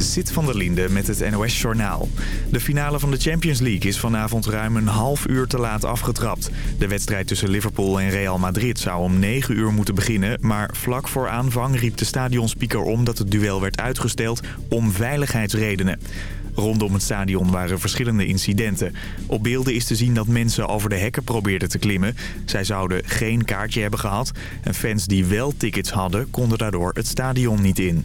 Sit van der Linde met het NOS-journaal. De finale van de Champions League is vanavond ruim een half uur te laat afgetrapt. De wedstrijd tussen Liverpool en Real Madrid zou om 9 uur moeten beginnen... maar vlak voor aanvang riep de stadionspeaker om dat het duel werd uitgesteld om veiligheidsredenen. Rondom het stadion waren verschillende incidenten. Op beelden is te zien dat mensen over de hekken probeerden te klimmen. Zij zouden geen kaartje hebben gehad. En fans die wel tickets hadden, konden daardoor het stadion niet in.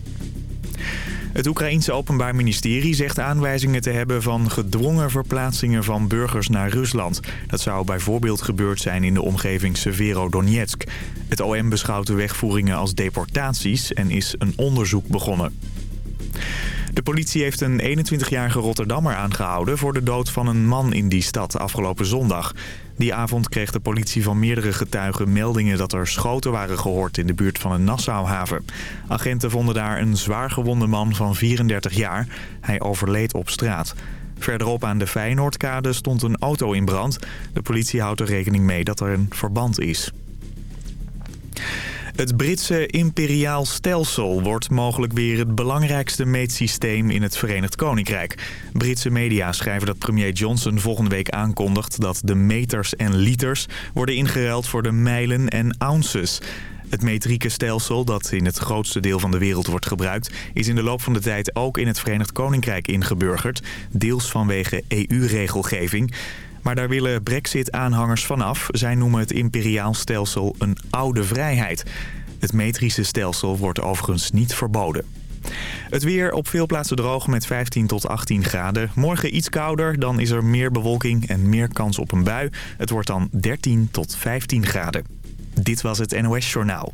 Het Oekraïense Openbaar Ministerie zegt aanwijzingen te hebben van gedwongen verplaatsingen van burgers naar Rusland. Dat zou bijvoorbeeld gebeurd zijn in de omgeving Severodonetsk. Het OM beschouwt de wegvoeringen als deportaties en is een onderzoek begonnen. De politie heeft een 21-jarige Rotterdammer aangehouden... voor de dood van een man in die stad afgelopen zondag. Die avond kreeg de politie van meerdere getuigen meldingen... dat er schoten waren gehoord in de buurt van een Nassauhaven. Agenten vonden daar een zwaar gewonde man van 34 jaar. Hij overleed op straat. Verderop aan de Feyenoordkade stond een auto in brand. De politie houdt er rekening mee dat er een verband is. Het Britse imperiaal stelsel wordt mogelijk weer het belangrijkste meetsysteem in het Verenigd Koninkrijk. Britse media schrijven dat premier Johnson volgende week aankondigt dat de meters en liters worden ingeruild voor de mijlen en ounces. Het metrieke stelsel, dat in het grootste deel van de wereld wordt gebruikt... is in de loop van de tijd ook in het Verenigd Koninkrijk ingeburgerd. Deels vanwege EU-regelgeving. Maar daar willen brexit-aanhangers vanaf. Zij noemen het imperiaal stelsel een oude vrijheid. Het metrische stelsel wordt overigens niet verboden. Het weer op veel plaatsen droog met 15 tot 18 graden. Morgen iets kouder, dan is er meer bewolking en meer kans op een bui. Het wordt dan 13 tot 15 graden. Dit was het NOS Journaal.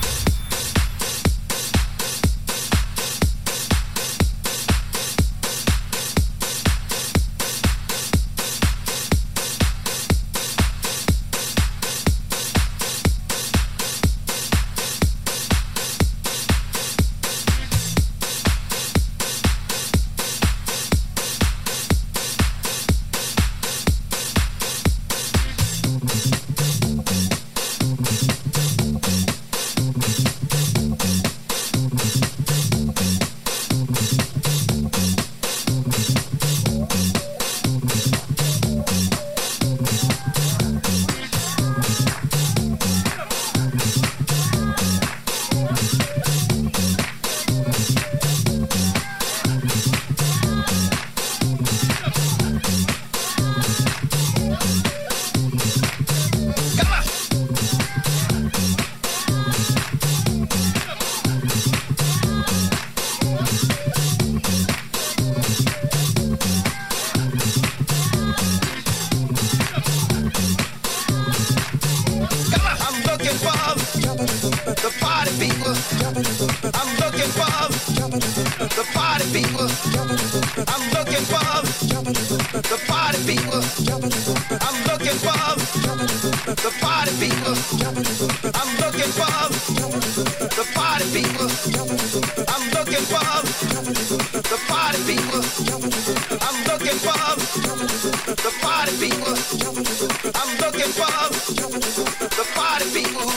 the party people. I'm looking for the party people. I'm looking for the party people. I'm looking for the party people. I'm looking for the party people. I'm looking for the party people.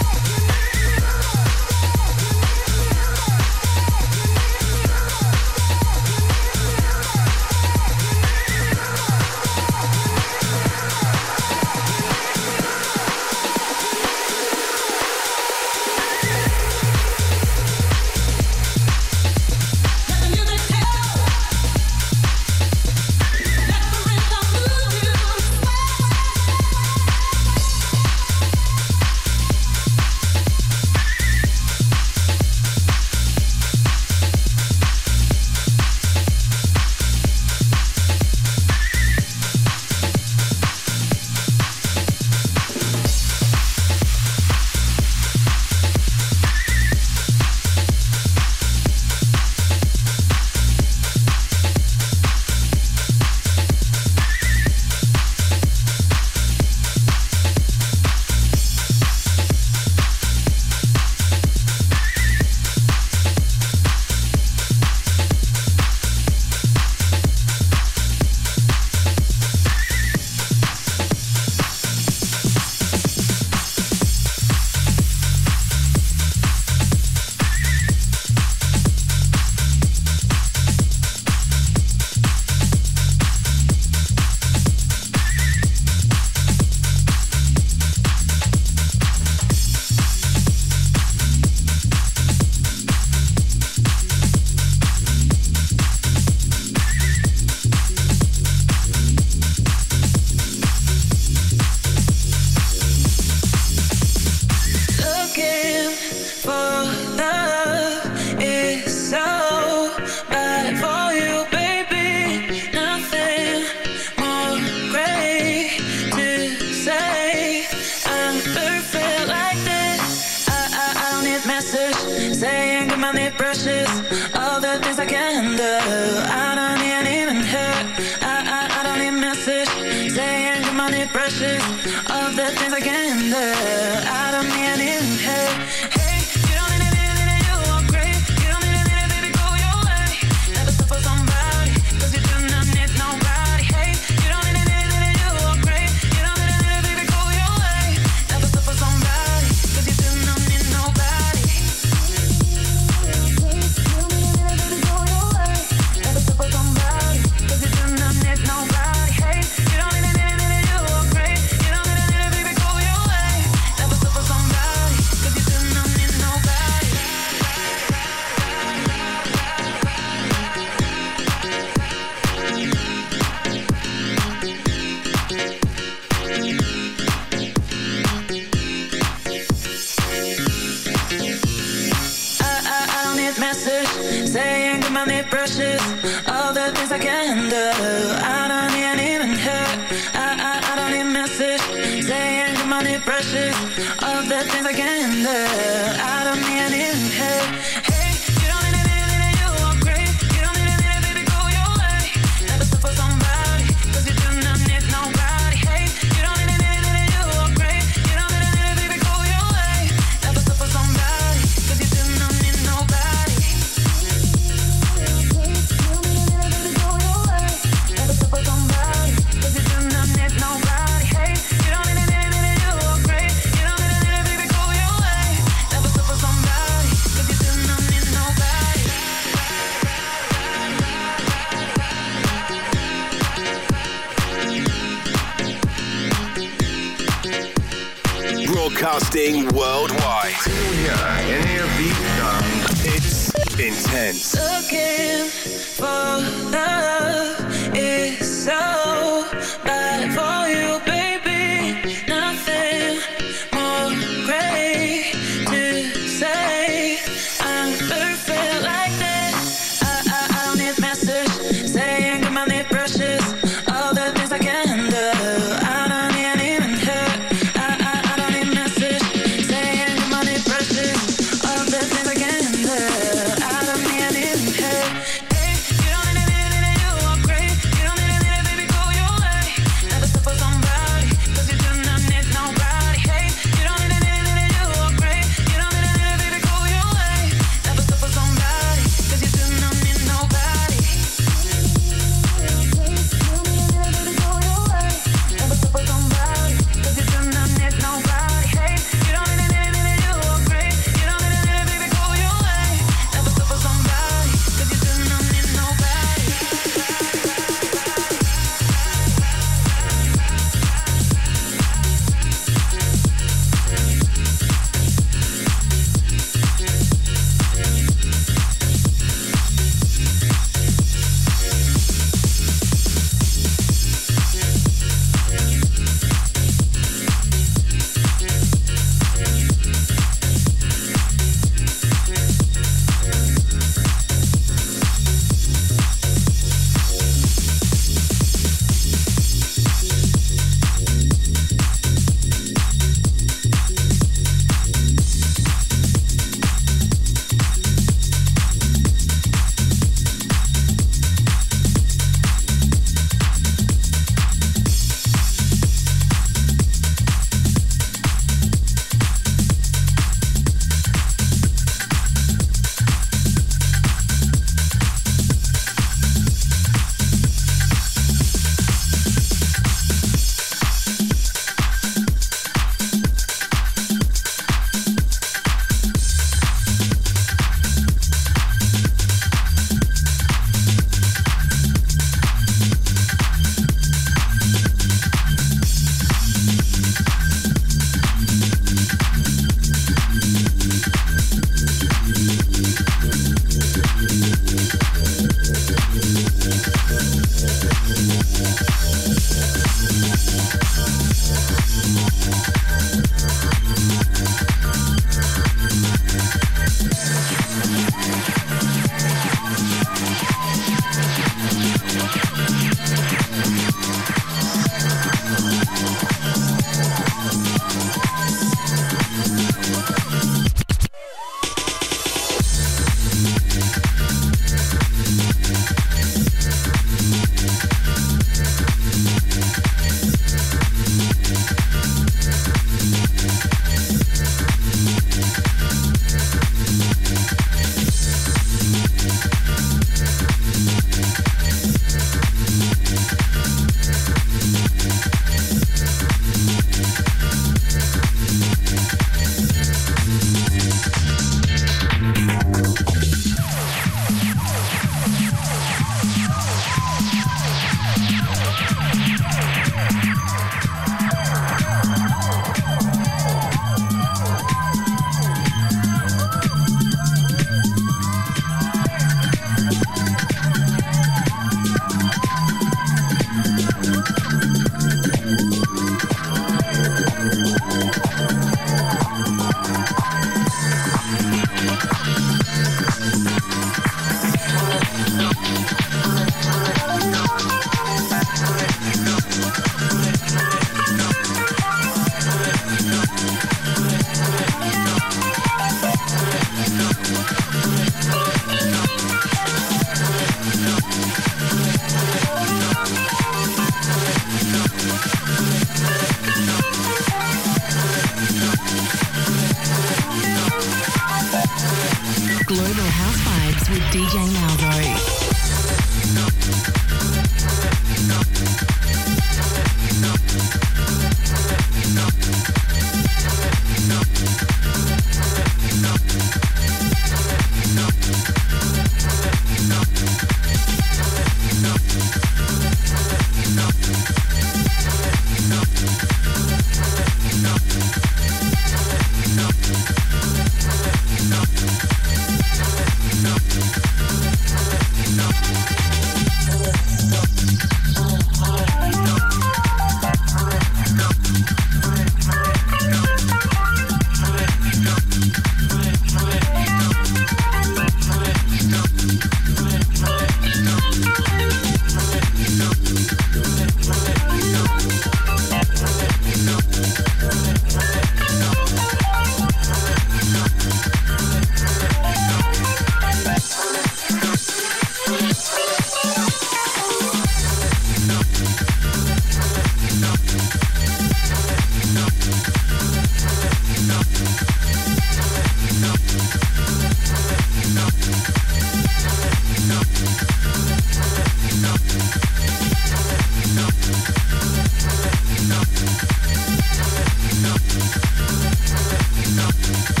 Global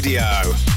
radio.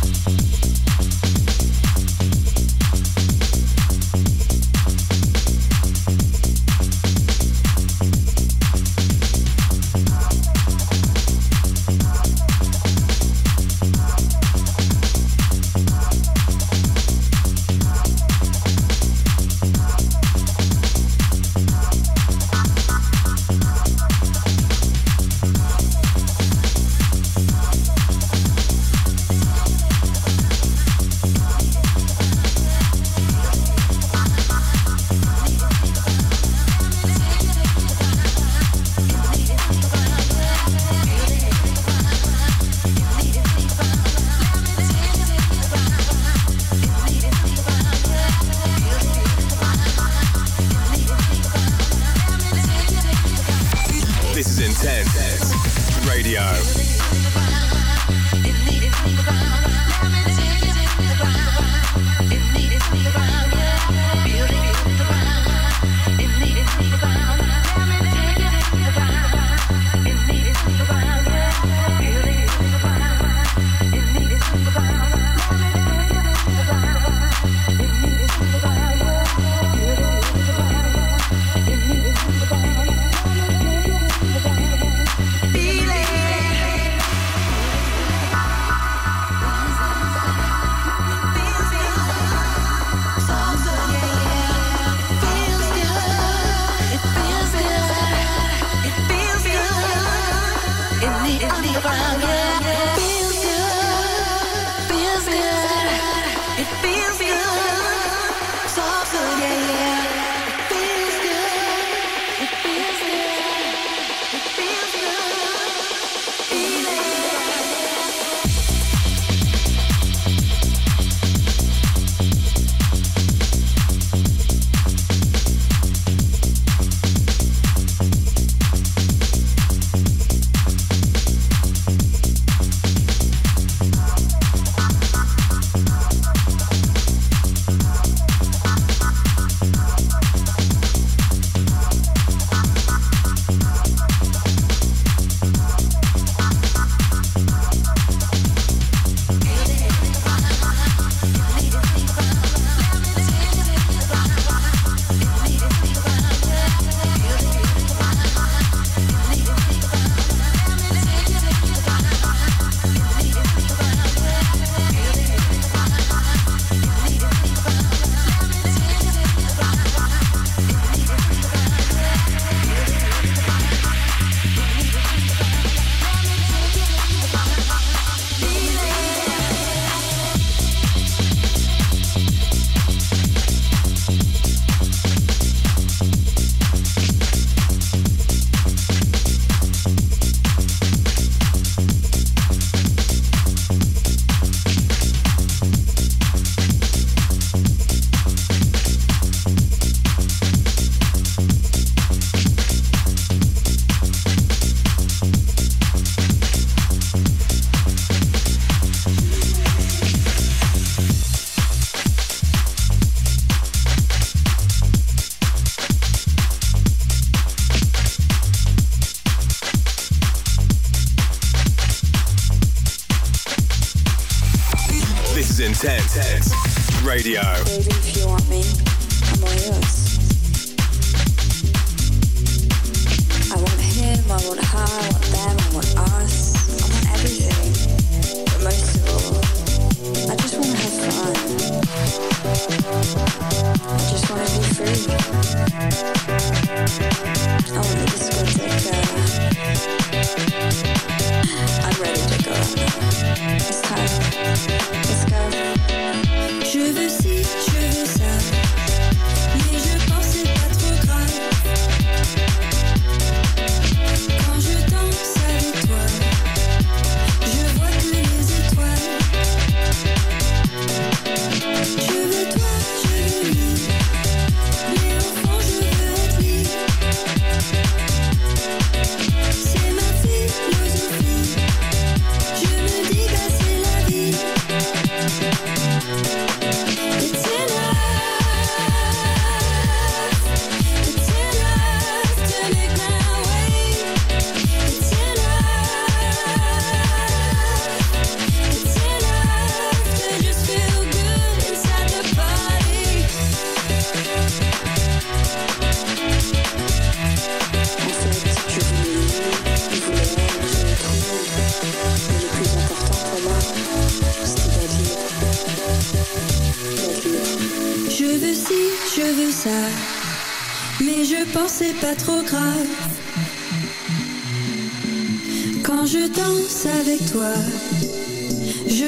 Tent Radio. Baby,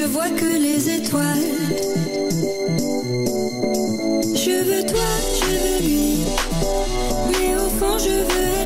Je vois que les étoiles. Je veux toi, je veux lui. Mais au fond, je veux.